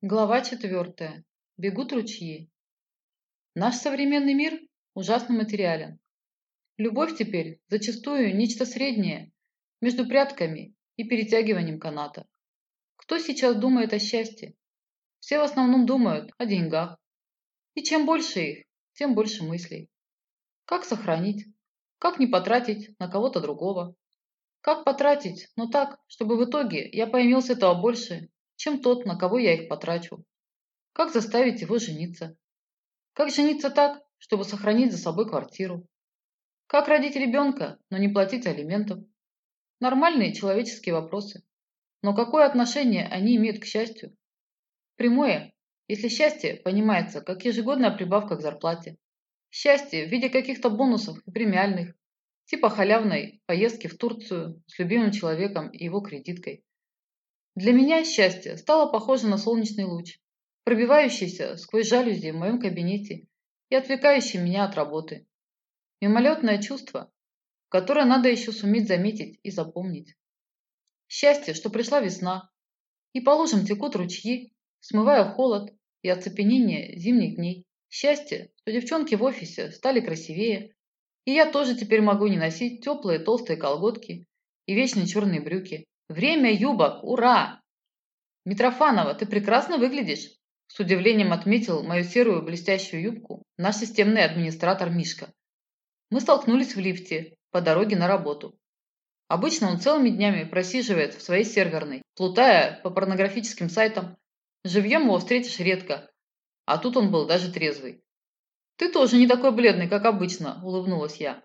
Глава четвертая. Бегут ручьи. Наш современный мир ужасно материален. Любовь теперь зачастую нечто среднее между прятками и перетягиванием каната. Кто сейчас думает о счастье? Все в основном думают о деньгах. И чем больше их, тем больше мыслей. Как сохранить? Как не потратить на кого-то другого? Как потратить, но так, чтобы в итоге я поимел этого больше, чем тот, на кого я их потрачу? Как заставить его жениться? Как жениться так, чтобы сохранить за собой квартиру? Как родить ребенка, но не платить алиментов? Нормальные человеческие вопросы. Но какое отношение они имеют к счастью? Прямое, если счастье понимается как ежегодная прибавка к зарплате. Счастье в виде каких-то бонусов и премиальных, типа халявной поездки в Турцию с любимым человеком и его кредиткой. Для меня счастье стало похоже на солнечный луч, пробивающийся сквозь жалюзи в моем кабинете и отвлекающий меня от работы. Мимолетное чувство, которое надо еще суметь заметить и запомнить. Счастье, что пришла весна, и по лужам текут ручьи, смывая холод и оцепенение зимних дней. Счастье, что девчонки в офисе стали красивее, и я тоже теперь могу не носить теплые толстые колготки и вечные черные брюки, Время юбок! Ура! Митрофанова, ты прекрасно выглядишь!» С удивлением отметил мою серую блестящую юбку наш системный администратор Мишка. Мы столкнулись в лифте по дороге на работу. Обычно он целыми днями просиживает в своей серверной, плутая по порнографическим сайтам. Живьем его встретишь редко, а тут он был даже трезвый. «Ты тоже не такой бледный, как обычно», – улыбнулась я.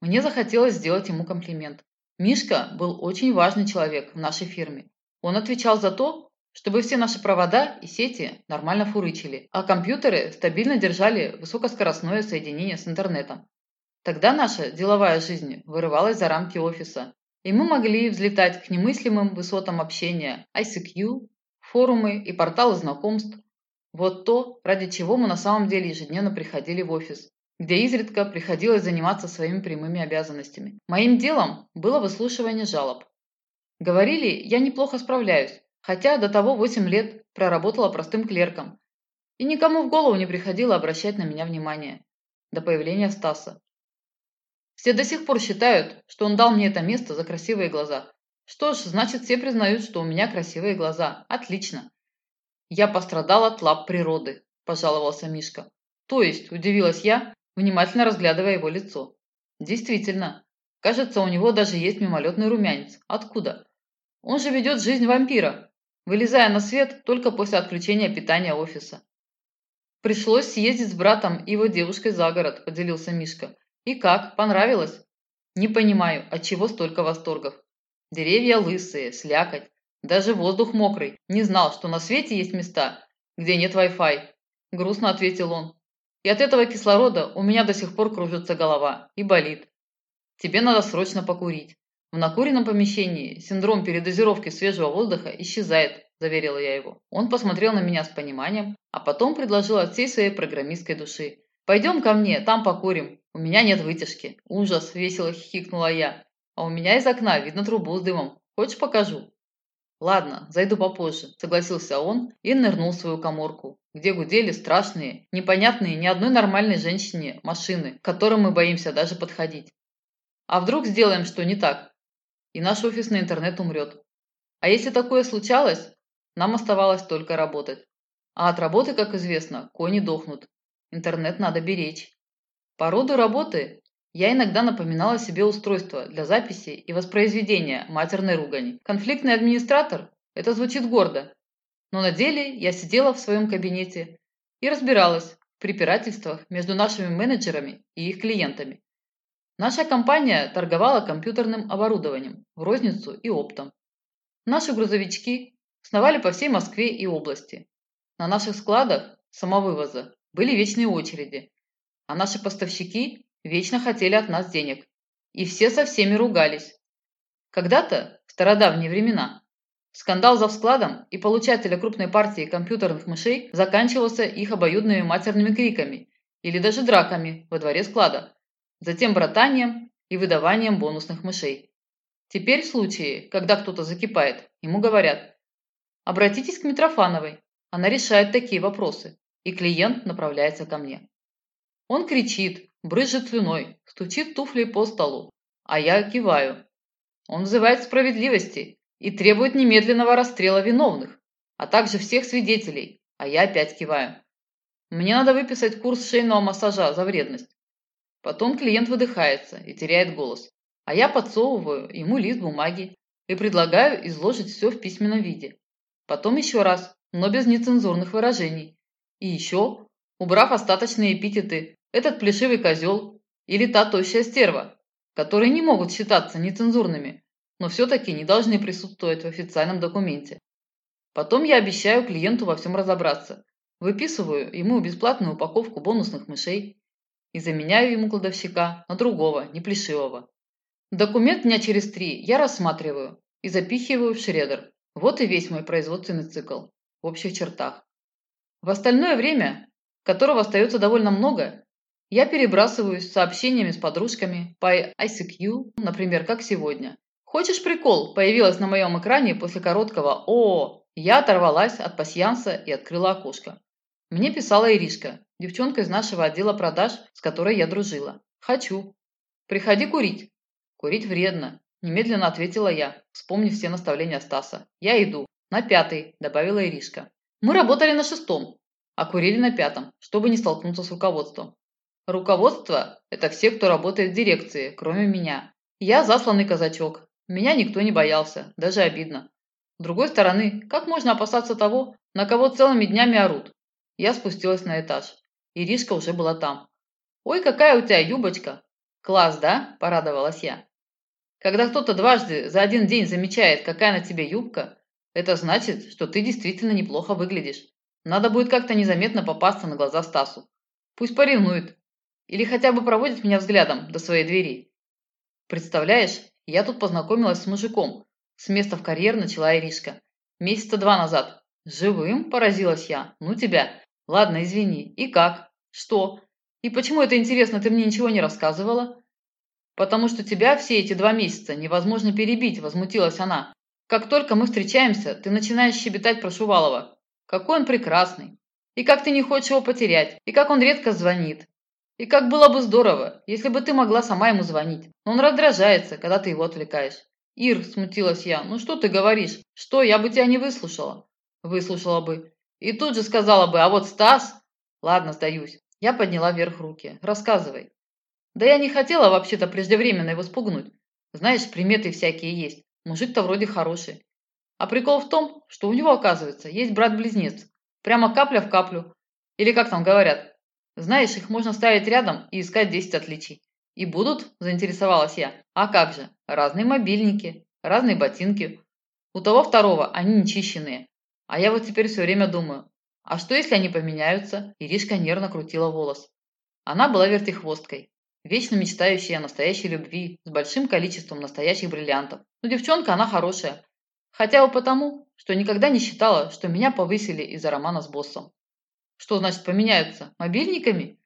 Мне захотелось сделать ему комплимент. Мишка был очень важный человек в нашей фирме. Он отвечал за то, чтобы все наши провода и сети нормально фурычили, а компьютеры стабильно держали высокоскоростное соединение с интернетом. Тогда наша деловая жизнь вырывалась за рамки офиса, и мы могли взлетать к немыслимым высотам общения ICQ, форумы и порталы знакомств. Вот то, ради чего мы на самом деле ежедневно приходили в офис где изредка приходилось заниматься своими прямыми обязанностями. Моим делом было выслушивание жалоб. Говорили, я неплохо справляюсь, хотя до того 8 лет проработала простым клерком, и никому в голову не приходило обращать на меня внимание до появления Стаса. Все до сих пор считают, что он дал мне это место за красивые глаза. Что ж, значит, все признают, что у меня красивые глаза. Отлично. Я пострадал от лап природы, пожаловался Мишка. То есть, удивилась я, внимательно разглядывая его лицо. Действительно, кажется, у него даже есть мимолетный румянец. Откуда? Он же ведет жизнь вампира, вылезая на свет только после отключения питания офиса. Пришлось съездить с братом и его девушкой за город, поделился Мишка. И как, понравилось? Не понимаю, от чего столько восторгов. Деревья лысые, слякоть, даже воздух мокрый. Не знал, что на свете есть места, где нет Wi-Fi. Грустно ответил он. И от этого кислорода у меня до сих пор кружится голова и болит. Тебе надо срочно покурить. В накуренном помещении синдром передозировки свежего воздуха исчезает, заверила я его. Он посмотрел на меня с пониманием, а потом предложил от всей своей программистской души. «Пойдем ко мне, там покурим. У меня нет вытяжки». «Ужас!» – весело хихикнула я. «А у меня из окна видно трубу с дымом. Хочешь покажу?» «Ладно, зайду попозже», – согласился он и нырнул в свою коморку, где гудели страшные, непонятные ни одной нормальной женщине машины, к которым мы боимся даже подходить. А вдруг сделаем что не так, и наш офисный интернет умрет. А если такое случалось, нам оставалось только работать. А от работы, как известно, кони дохнут. Интернет надо беречь. По роду работы я иногда напоминала себе устройство для записи и воспроизведения матерной ругани. Конфликтный администратор – это звучит гордо. Но на деле я сидела в своем кабинете и разбиралась в препирательствах между нашими менеджерами и их клиентами. Наша компания торговала компьютерным оборудованием в розницу и оптом. Наши грузовички сновали по всей Москве и области. На наших складах самовывоза были вечные очереди, а наши поставщики вечно хотели от нас денег. И все со всеми ругались. Когда-то, в стародавние времена, скандал за складом и получателя крупной партии компьютерных мышей заканчивался их обоюдными матерными криками или даже драками во дворе склада, затем братанием и выдаванием бонусных мышей. Теперь в случае, когда кто-то закипает, ему говорят Обратитесь к Митрофановой. Она решает такие вопросы. И клиент направляется ко мне. Он кричит, брызжет слюной, стучит туфлей по столу. А я киваю. Он взывает справедливости и требует немедленного расстрела виновных, а также всех свидетелей. А я опять киваю. Мне надо выписать курс шейного массажа за вредность. Потом клиент выдыхается и теряет голос, а я подсовываю ему лист бумаги и предлагаю изложить все в письменном виде. Потом еще раз, но без нецензурных выражений. И еще, убрав остаточные эпитеты «этот плешивый козел» или «та тощая стерва», которые не могут считаться нецензурными, но все-таки не должны присутствовать в официальном документе. Потом я обещаю клиенту во всем разобраться Выписываю ему бесплатную упаковку бонусных мышей и заменяю ему кладовщика на другого, не плешивого. Документ дня через три я рассматриваю и запихиваю в шредер. Вот и весь мой производственный цикл в общих чертах. В остальное время, которого остается довольно много, я перебрасываюсь сообщениями с подружками по ICQ, например, как сегодня. «Хочешь прикол?» появилась на моем экране после короткого «О!». Я оторвалась от пасьянса и открыла окошко. Мне писала Иришка, девчонка из нашего отдела продаж, с которой я дружила. «Хочу». «Приходи курить». «Курить вредно», – немедленно ответила я, вспомнив все наставления Стаса. «Я иду». «На пятый», – добавила Иришка. Мы работали на шестом, а курили на пятом, чтобы не столкнуться с руководством. Руководство – это все, кто работает в дирекции, кроме меня. Я засланный казачок. Меня никто не боялся, даже обидно. С другой стороны, как можно опасаться того, на кого целыми днями орут? Я спустилась на этаж. Иришка уже была там. «Ой, какая у тебя юбочка!» «Класс, да?» – порадовалась я. Когда кто-то дважды за один день замечает, какая на тебе юбка, это значит, что ты действительно неплохо выглядишь. Надо будет как-то незаметно попасться на глаза Стасу. Пусть поревнует. Или хотя бы проводит меня взглядом до своей двери. Представляешь, я тут познакомилась с мужиком. С места в карьер начала Иришка. Месяца два назад. Живым? Поразилась я. Ну тебя. Ладно, извини. И как? Что? И почему это интересно, ты мне ничего не рассказывала? Потому что тебя все эти два месяца невозможно перебить, возмутилась она. Как только мы встречаемся, ты начинаешь щебетать про Шувалова. Какой он прекрасный. И как ты не хочешь его потерять. И как он редко звонит. И как было бы здорово, если бы ты могла сама ему звонить. Но он раздражается, когда ты его отвлекаешь. Ир, смутилась я, ну что ты говоришь? Что, я бы тебя не выслушала. Выслушала бы. И тут же сказала бы, а вот Стас... Ладно, сдаюсь. Я подняла вверх руки. Рассказывай. Да я не хотела вообще-то преждевременно его спугнуть. Знаешь, приметы всякие есть. Мужик-то вроде хороший. А прикол в том, что у него, оказывается, есть брат-близнец. Прямо капля в каплю. Или как там говорят. Знаешь, их можно ставить рядом и искать 10 отличий. И будут, заинтересовалась я. А как же? Разные мобильники, разные ботинки. У того второго они нечищенные, а я вот теперь все время думаю, а что если они поменяются? Иришка нервно крутила волос. Она была вертихвосткой, вечно мечтающей о настоящей любви, с большим количеством настоящих бриллиантов. Но девчонка она хорошая. Хотя бы потому, что никогда не считала, что меня повысили из-за романа с боссом. Что значит поменяются? Мобильниками?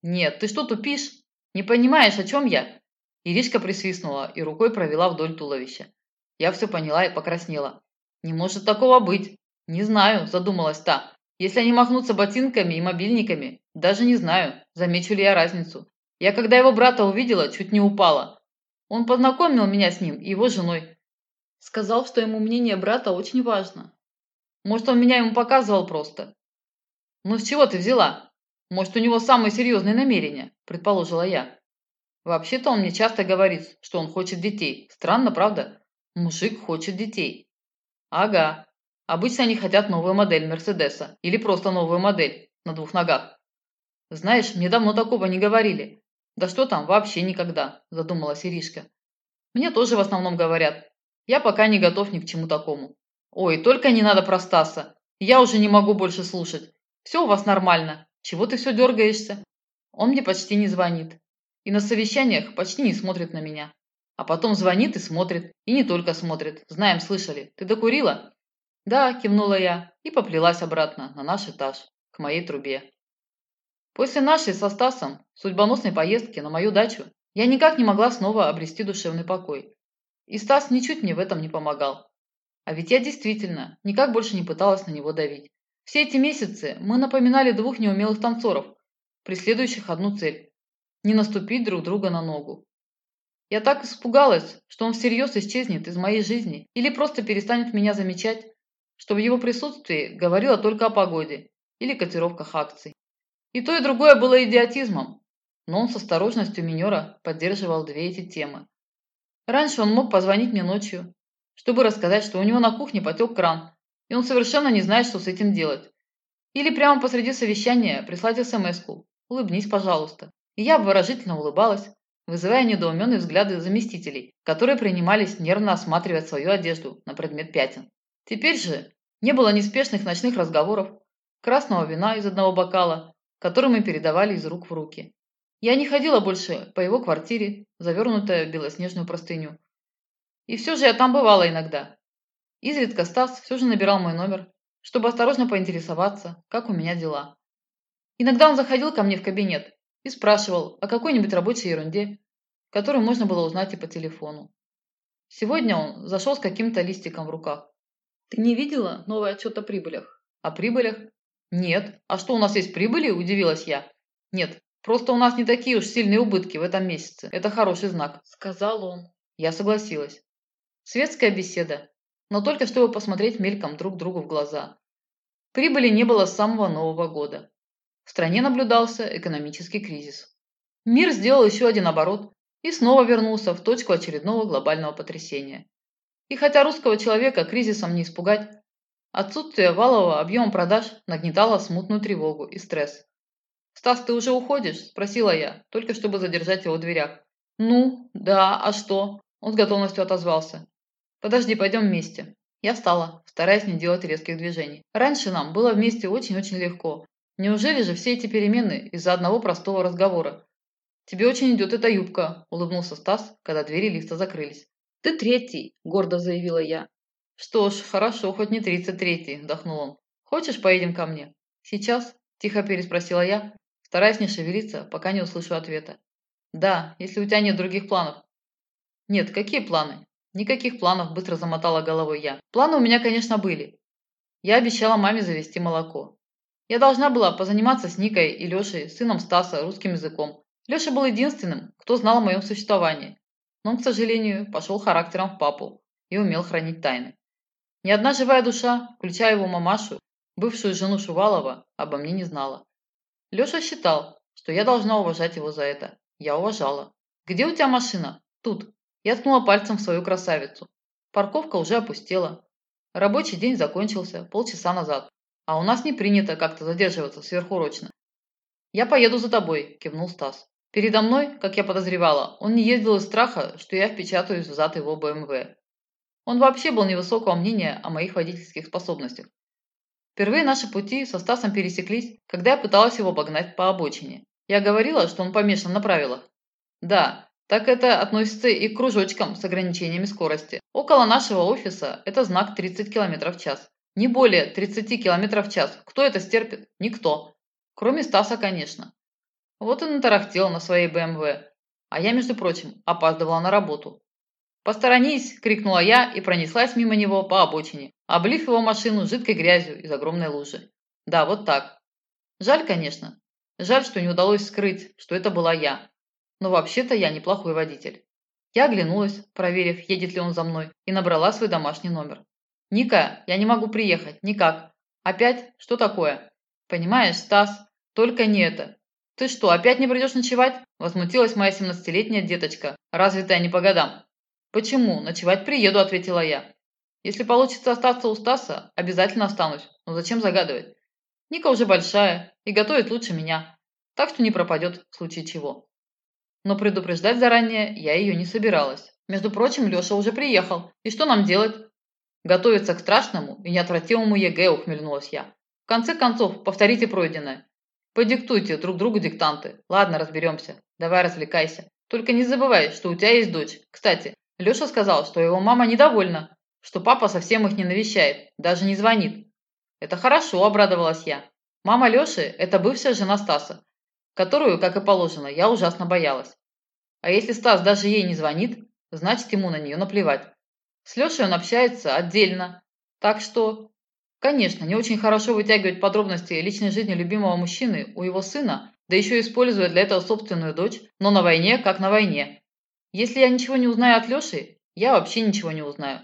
Нет, ты что тупишь? Не понимаешь, о чем я? Иришка присвистнула и рукой провела вдоль туловища. Я все поняла и покраснела. Не может такого быть. «Не знаю», – задумалась та. «Если они махнутся ботинками и мобильниками, даже не знаю, замечу ли я разницу. Я когда его брата увидела, чуть не упала. Он познакомил меня с ним и его женой. Сказал, что ему мнение брата очень важно. Может, он меня ему показывал просто. Ну, с чего ты взяла? Может, у него самые серьезные намерения, предположила я. Вообще-то он мне часто говорит, что он хочет детей. Странно, правда? Мужик хочет детей. Ага, Обычно они хотят новую модель Мерседеса или просто новую модель на двух ногах. Знаешь, мне давно такого не говорили. Да что там, вообще никогда, задумалась Иришка. Мне тоже в основном говорят. Я пока не готов ни к чему такому. Ой, только не надо про Стаса. Я уже не могу больше слушать. Все у вас нормально. Чего ты все дергаешься? Он мне почти не звонит. И на совещаниях почти не смотрит на меня. А потом звонит и смотрит. И не только смотрит. Знаем, слышали. Ты докурила? «Да», – кивнула я и поплелась обратно на наш этаж, к моей трубе. После нашей со Стасом судьбоносной поездки на мою дачу я никак не могла снова обрести душевный покой. И Стас ничуть мне в этом не помогал. А ведь я действительно никак больше не пыталась на него давить. Все эти месяцы мы напоминали двух неумелых танцоров, преследующих одну цель – не наступить друг друга на ногу. Я так испугалась, что он всерьез исчезнет из моей жизни или просто перестанет меня замечать, что в его присутствии говорила только о погоде или котировках акций. И то, и другое было идиотизмом, но он с осторожностью минера поддерживал две эти темы. Раньше он мог позвонить мне ночью, чтобы рассказать, что у него на кухне потек кран, и он совершенно не знает, что с этим делать. Или прямо посреди совещания прислать смс-ку «Улыбнись, пожалуйста». И я обворожительно улыбалась, вызывая недоуменные взгляды заместителей, которые принимались нервно осматривать свою одежду на предмет пятен. Теперь же не было неспешных ночных разговоров, красного вина из одного бокала, который мы передавали из рук в руки. Я не ходила больше по его квартире, завернутая в белоснежную простыню. И все же я там бывала иногда. Изредка Стас все же набирал мой номер, чтобы осторожно поинтересоваться, как у меня дела. Иногда он заходил ко мне в кабинет и спрашивал о какой-нибудь рабочей ерунде, которую можно было узнать и по телефону. Сегодня он зашел с каким-то листиком в руках. «Ты не видела новый отчет о прибылях?» «О прибылях?» «Нет. А что, у нас есть прибыли?» – удивилась я. «Нет, просто у нас не такие уж сильные убытки в этом месяце. Это хороший знак», – сказал он. Я согласилась. Светская беседа, но только чтобы посмотреть мельком друг другу в глаза. Прибыли не было с самого Нового года. В стране наблюдался экономический кризис. Мир сделал еще один оборот и снова вернулся в точку очередного глобального потрясения. И хотя русского человека кризисом не испугать, отсутствие валового объема продаж нагнетало смутную тревогу и стресс. «Стас, ты уже уходишь?» – спросила я, только чтобы задержать его в дверях. «Ну, да, а что?» – он с готовностью отозвался. «Подожди, пойдем вместе». Я встала, стараясь не делать резких движений. Раньше нам было вместе очень-очень легко, Неужели же все эти перемены из-за одного простого разговора? «Тебе очень идет эта юбка», – улыбнулся Стас, когда двери лифта закрылись. «Ты третий», – гордо заявила я. «Что ж, хорошо, хоть не тридцать третий», – вдохнул он. «Хочешь, поедем ко мне?» «Сейчас?» – тихо переспросила я, стараясь не шевелиться, пока не услышу ответа. «Да, если у тебя нет других планов». «Нет, какие планы?» «Никаких планов», – быстро замотала головой я. «Планы у меня, конечно, были. Я обещала маме завести молоко. Я должна была позаниматься с Никой и Лешей, сыном Стаса, русским языком. Леша был единственным, кто знал о моем существовании. Но он, к сожалению, пошел характером в папу и умел хранить тайны. Ни одна живая душа, включая его мамашу, бывшую жену Шувалова, обо мне не знала. Леша считал, что я должна уважать его за это. Я уважала. «Где у тебя машина?» «Тут». Я ткнула пальцем в свою красавицу. Парковка уже опустела. Рабочий день закончился полчаса назад. А у нас не принято как-то задерживаться сверхурочно. «Я поеду за тобой», – кивнул Стас. Передо мной, как я подозревала, он не ездил из страха, что я впечатаюсь в зад его БМВ. Он вообще был невысокого мнения о моих водительских способностях. Впервые наши пути со Стасом пересеклись, когда я пыталась его обогнать по обочине. Я говорила, что он помешан на правилах. Да, так это относится и к кружочкам с ограничениями скорости. Около нашего офиса это знак 30 км в час. Не более 30 км в час. Кто это стерпит? Никто. Кроме Стаса, конечно. Вот и натарахтел на своей БМВ. А я, между прочим, опаздывала на работу. «Посторонись!» – крикнула я и пронеслась мимо него по обочине, облив его машину жидкой грязью из огромной лужи. Да, вот так. Жаль, конечно. Жаль, что не удалось скрыть, что это была я. Но вообще-то я неплохой водитель. Я оглянулась, проверив, едет ли он за мной, и набрала свой домашний номер. «Ника, я не могу приехать. Никак. Опять? Что такое?» «Понимаешь, Стас, только не это. Ты что, опять не придешь ночевать?» Возмутилась моя семнадцатилетняя деточка, развитая не по годам. «Почему? Ночевать приеду», – ответила я. «Если получится остаться у Стаса, обязательно останусь. Но зачем загадывать? Ника уже большая и готовит лучше меня, так что не пропадет в случае чего». Но предупреждать заранее я ее не собиралась. Между прочим, Леша уже приехал. И что нам делать? Готовиться к страшному и неотвратимому ЕГЭ, ухмыльнулась я. В конце концов, повторите пройденное. Подиктуйте друг другу диктанты. Ладно, разберемся. Давай развлекайся. Только не забывай, что у тебя есть дочь. Кстати, Леша сказал, что его мама недовольна, что папа совсем их не навещает, даже не звонит. Это хорошо, обрадовалась я. Мама Леши – это бывшая жена Стаса, которую, как и положено, я ужасно боялась. А если Стас даже ей не звонит, значит ему на нее наплевать. С Лешей он общается отдельно. Так что, конечно, не очень хорошо вытягивать подробности личной жизни любимого мужчины у его сына, да еще используя для этого собственную дочь, но на войне как на войне. Если я ничего не узнаю от Леши, я вообще ничего не узнаю.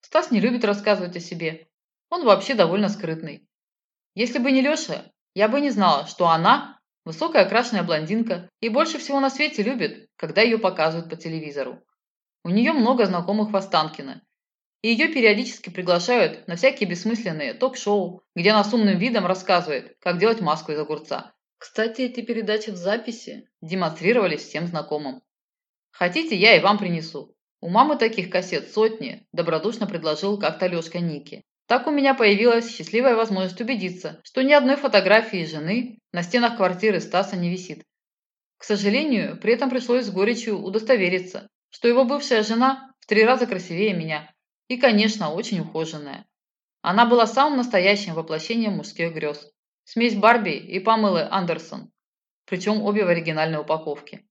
Стас не любит рассказывать о себе. Он вообще довольно скрытный. Если бы не Леша, я бы не знала, что она – высокая окрашенная блондинка и больше всего на свете любит, когда ее показывают по телевизору. У нее много знакомых в Останкино, и ее периодически приглашают на всякие бессмысленные ток-шоу, где она с умным видом рассказывает, как делать маску из огурца. Кстати, эти передачи в записи демонстрировались всем знакомым. Хотите, я и вам принесу. У мамы таких кассет сотни, добродушно предложил как-то Лешка Ники. Так у меня появилась счастливая возможность убедиться, что ни одной фотографии жены на стенах квартиры Стаса не висит. К сожалению, при этом пришлось с горечью удостовериться, что его бывшая жена в три раза красивее меня и, конечно, очень ухоженная. Она была самым настоящим воплощением мужских грез. Смесь Барби и Памелы Андерсон, причем обе в оригинальной упаковке.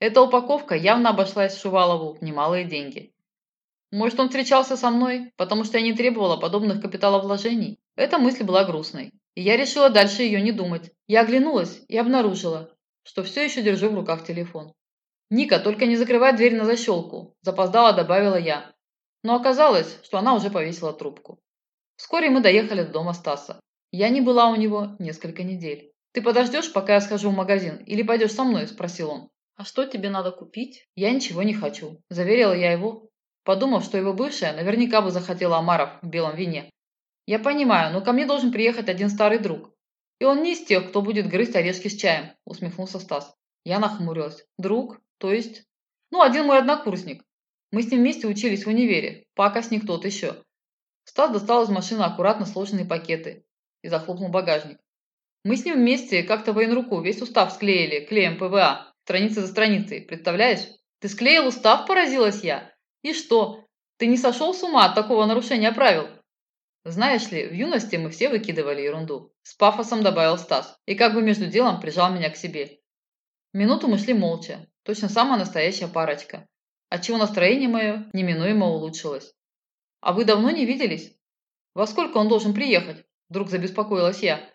Эта упаковка явно обошлась Шувалову в немалые деньги. Может, он встречался со мной, потому что я не требовала подобных капиталовложений? Эта мысль была грустной, и я решила дальше ее не думать. Я оглянулась и обнаружила, что все еще держу в руках телефон. «Ника, только не закрывай дверь на защелку», – запоздала добавила я. Но оказалось, что она уже повесила трубку. Вскоре мы доехали до дома Стаса. Я не была у него несколько недель. «Ты подождешь, пока я схожу в магазин, или пойдешь со мной?» – спросил он. «А что тебе надо купить?» «Я ничего не хочу», – заверила я его, подумав, что его бывшая наверняка бы захотела омаров в белом вине. «Я понимаю, но ко мне должен приехать один старый друг. И он не из тех, кто будет грызть орешки с чаем», – усмехнулся Стас. Я нахмурилась. «Друг? То есть?» «Ну, один мой однокурсник. Мы с ним вместе учились в универе, пакостник тот еще». Стас достал из машины аккуратно сложенные пакеты и захлопнул багажник. Мы с ним вместе как-то военруку весь устав склеили клеем ПВА, страницы за страницей, представляешь? Ты склеил устав, поразилась я. И что? Ты не сошел с ума от такого нарушения правил? Знаешь ли, в юности мы все выкидывали ерунду. С пафосом добавил Стас. И как бы между делом прижал меня к себе. Минуту мы шли молча. Точно самая настоящая парочка. Отчего настроение мое неминуемо улучшилось. А вы давно не виделись? Во сколько он должен приехать? Вдруг забеспокоилась я.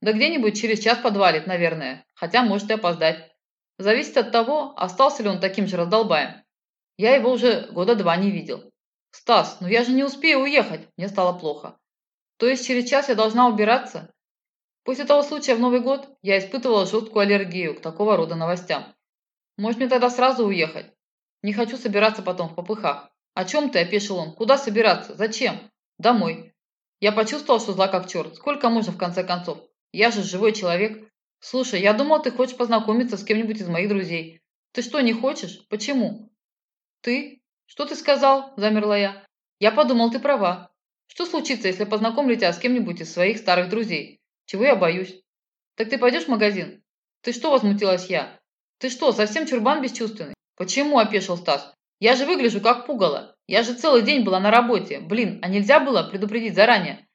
Да где-нибудь через час подвалит, наверное. Хотя может и опоздать. Зависит от того, остался ли он таким же раздолбаем. Я его уже года два не видел. Стас, ну я же не успею уехать. Мне стало плохо. То есть через час я должна убираться? После того случая в Новый год я испытывала жесткую аллергию к такого рода новостям. Может мне тогда сразу уехать? Не хочу собираться потом в попыхах. О чем ты, опешил он? Куда собираться? Зачем? Домой. Я почувствовал, что зла как черт. Сколько можно в конце концов? Я же живой человек. Слушай, я думал, ты хочешь познакомиться с кем-нибудь из моих друзей. Ты что, не хочешь? Почему? «Ты? Что ты сказал?» – замерла я. «Я подумал, ты права. Что случится, если познакомлю тебя с кем-нибудь из своих старых друзей? Чего я боюсь?» «Так ты пойдешь в магазин?» «Ты что?» – возмутилась я. «Ты что, совсем чурбан бесчувственный?» «Почему?» – опешил Стас. «Я же выгляжу как пугало. Я же целый день была на работе. Блин, а нельзя было предупредить заранее?»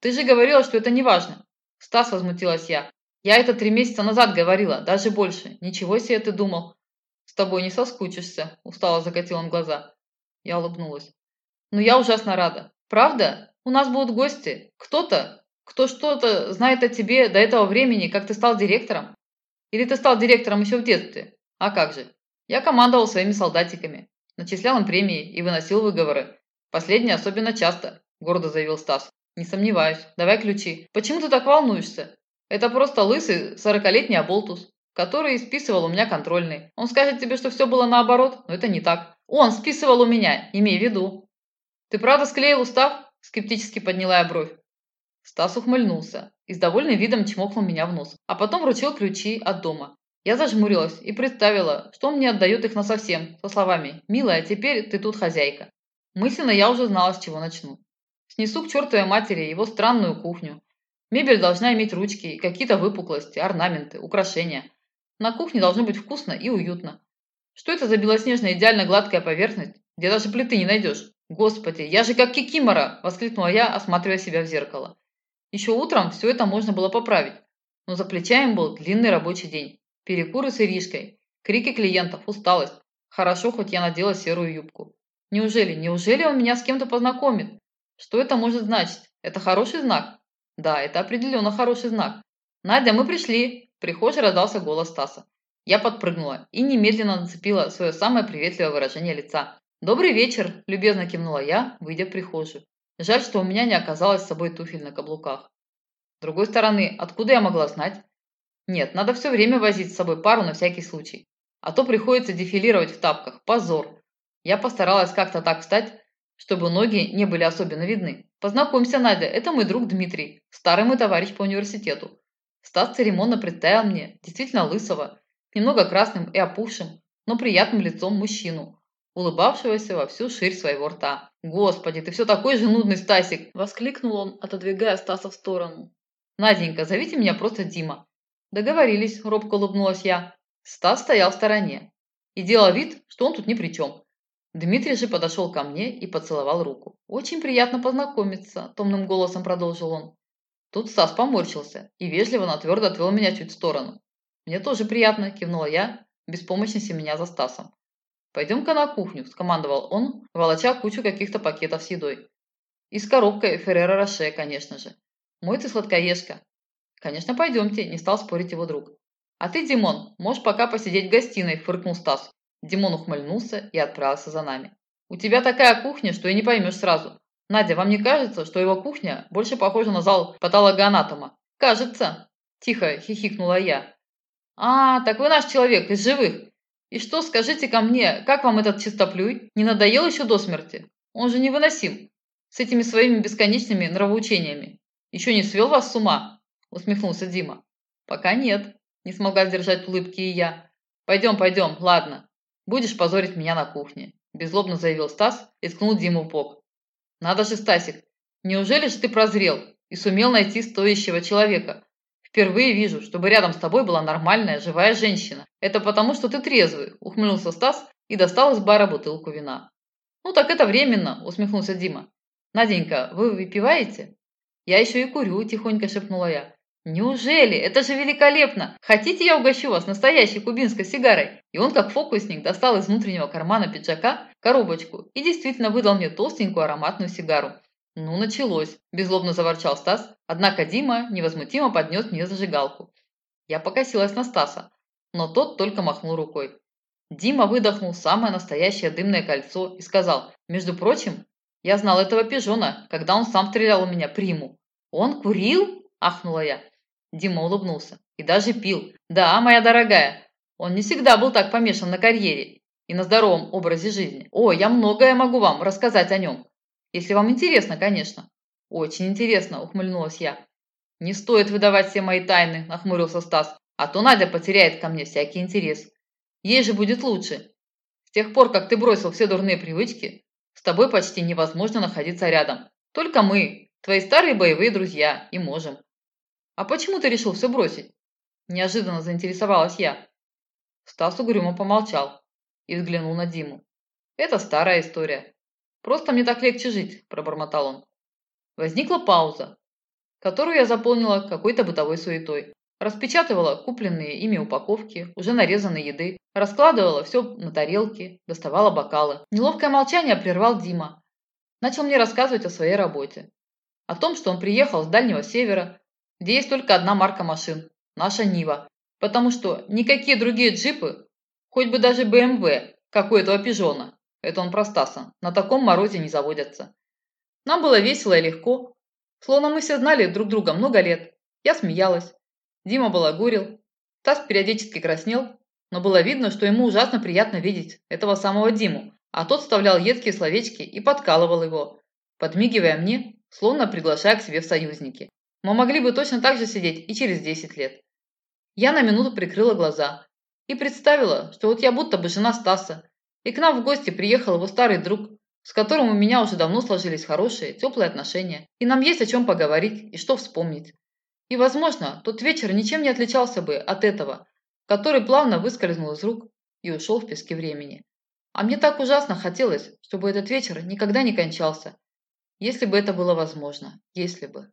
«Ты же говорила, что это не важно». «Стас», – возмутилась я. «Я это три месяца назад говорила, даже больше. Ничего себе ты думал тобой не соскучишься», – устало закатил он глаза. Я улыбнулась. «Ну я ужасно рада. Правда? У нас будут гости. Кто-то, кто что-то знает о тебе до этого времени, как ты стал директором. Или ты стал директором еще в детстве? А как же? Я командовал своими солдатиками, начислял им премии и выносил выговоры. Последние особенно часто», – гордо заявил Стас. «Не сомневаюсь. Давай ключи. Почему ты так волнуешься? Это просто лысый сорокалетний оболтус который списывал у меня контрольный. Он скажет тебе, что все было наоборот, но это не так. Он списывал у меня, имей в виду. Ты правда склеил устав? Скептически подняла я бровь. Стас ухмыльнулся и с довольным видом чмокнул меня в нос, а потом вручил ключи от дома. Я зажмурилась и представила, что он мне отдает их насовсем, со словами «Милая, теперь ты тут хозяйка». Мысленно я уже знала, с чего начну. Снесу к чертовой матери его странную кухню. Мебель должна иметь ручки, какие-то выпуклости, орнаменты, украшения. На кухне должно быть вкусно и уютно. Что это за белоснежная идеально гладкая поверхность, где даже плиты не найдешь? Господи, я же как кикимора! Воскликнула я, осматривая себя в зеркало. Еще утром все это можно было поправить, но за плечами был длинный рабочий день. Перекуры с иришкой, крики клиентов, усталость. Хорошо, хоть я надела серую юбку. Неужели, неужели он меня с кем-то познакомит? Что это может значить? Это хороший знак? Да, это определенно хороший знак. Надя, мы пришли. Прихожей раздался голос Стаса. Я подпрыгнула и немедленно нацепила свое самое приветливое выражение лица. «Добрый вечер!» – любезно кивнула я, выйдя в прихожую. Жаль, что у меня не оказалось с собой туфель на каблуках. С другой стороны, откуда я могла знать? Нет, надо все время возить с собой пару на всякий случай. А то приходится дефилировать в тапках. Позор. Я постаралась как-то так встать, чтобы ноги не были особенно видны. Познакомься, Надя, это мой друг Дмитрий, старый мой товарищ по университету. Стас церемонно представил мне, действительно лысого, немного красным и опухшим, но приятным лицом мужчину, улыбавшегося во всю ширь своего рта. «Господи, ты все такой же нудный, Стасик!» – воскликнул он, отодвигая Стаса в сторону. «Наденька, зовите меня просто Дима». «Договорились», – робко улыбнулась я. Стас стоял в стороне и делал вид, что он тут ни при чем. Дмитрий же подошел ко мне и поцеловал руку. «Очень приятно познакомиться», – томным голосом продолжил он. Тут Стас поморщился и вежливо, но твердо отвел меня чуть в сторону. «Мне тоже приятно», – кивнула я, беспомощно меня за Стасом. «Пойдем-ка на кухню», – скомандовал он, волоча кучу каких-то пакетов с едой. «И с коробкой Феррера Роше, конечно же. Мой ты сладкоежка». «Конечно, пойдемте», – не стал спорить его друг. «А ты, Димон, можешь пока посидеть в гостиной», – фыркнул Стас. Димон ухмыльнулся и отправился за нами. «У тебя такая кухня, что и не поймешь сразу. Надя, вам не кажется, что его кухня больше похожа на зал патологоанатома?» «Кажется», – тихо хихикнула я. «А, так вы наш человек из живых. И что, скажите ко мне, как вам этот чистоплюй? Не надоел еще до смерти? Он же невыносим. С этими своими бесконечными нравоучениями. Еще не свел вас с ума?» – усмехнулся Дима. «Пока нет», – не смогла сдержать улыбки и я. «Пойдем, пойдем, ладно. Будешь позорить меня на кухне», – беззлобно заявил Стас и ткнул Диму в бок. «Надо же, Стасик, неужели же ты прозрел и сумел найти стоящего человека? Впервые вижу, чтобы рядом с тобой была нормальная, живая женщина. Это потому, что ты трезвый», – ухмыльнулся Стас и достал из бара бутылку вина. «Ну так это временно», – усмехнулся Дима. «Наденька, вы выпиваете?» «Я еще и курю», – тихонько шепнула я. «Неужели? Это же великолепно! Хотите, я угощу вас настоящей кубинской сигарой?» И он, как фокусник, достал из внутреннего кармана пиджака коробочку и действительно выдал мне толстенькую ароматную сигару. «Ну, началось!» – беззлобно заворчал Стас, однако Дима невозмутимо поднес мне зажигалку. Я покосилась на Стаса, но тот только махнул рукой. Дима выдохнул самое настоящее дымное кольцо и сказал, «Между прочим, я знал этого пижона, когда он сам стрелял у меня приму». «Он курил?» – ахнула я. Дима улыбнулся. И даже пил. Да, моя дорогая, он не всегда был так помешан на карьере и на здоровом образе жизни. О, я многое могу вам рассказать о нем. Если вам интересно, конечно. Очень интересно, ухмыльнулась я. Не стоит выдавать все мои тайны, нахмурился Стас. А то Надя потеряет ко мне всякий интерес. Ей же будет лучше. С тех пор, как ты бросил все дурные привычки, с тобой почти невозможно находиться рядом. Только мы, твои старые боевые друзья, и можем. «А почему ты решил все бросить?» Неожиданно заинтересовалась я. Стас угрюмо помолчал и взглянул на Диму. «Это старая история. Просто мне так легче жить», – пробормотал он. Возникла пауза, которую я заполнила какой-то бытовой суетой. Распечатывала купленные ими упаковки, уже нарезанной еды, раскладывала все на тарелки, доставала бокалы. Неловкое молчание прервал Дима. Начал мне рассказывать о своей работе. О том, что он приехал с Дальнего Севера, где есть только одна марка машин – наша Нива. Потому что никакие другие джипы, хоть бы даже БМВ, как у этого пижона, это он про Стаса, на таком морозе не заводятся. Нам было весело и легко, словно мы все знали друг друга много лет. Я смеялась, Дима балагурил, Стас периодически краснел, но было видно, что ему ужасно приятно видеть этого самого Диму, а тот вставлял едкие словечки и подкалывал его, подмигивая мне, словно приглашая к себе в союзники. Мы могли бы точно так же сидеть и через 10 лет. Я на минуту прикрыла глаза и представила, что вот я будто бы жена Стаса, и к нам в гости приехал его старый друг, с которым у меня уже давно сложились хорошие, теплые отношения, и нам есть о чем поговорить и что вспомнить. И, возможно, тот вечер ничем не отличался бы от этого, который плавно выскользнул из рук и ушел в пески времени. А мне так ужасно хотелось, чтобы этот вечер никогда не кончался, если бы это было возможно, если бы.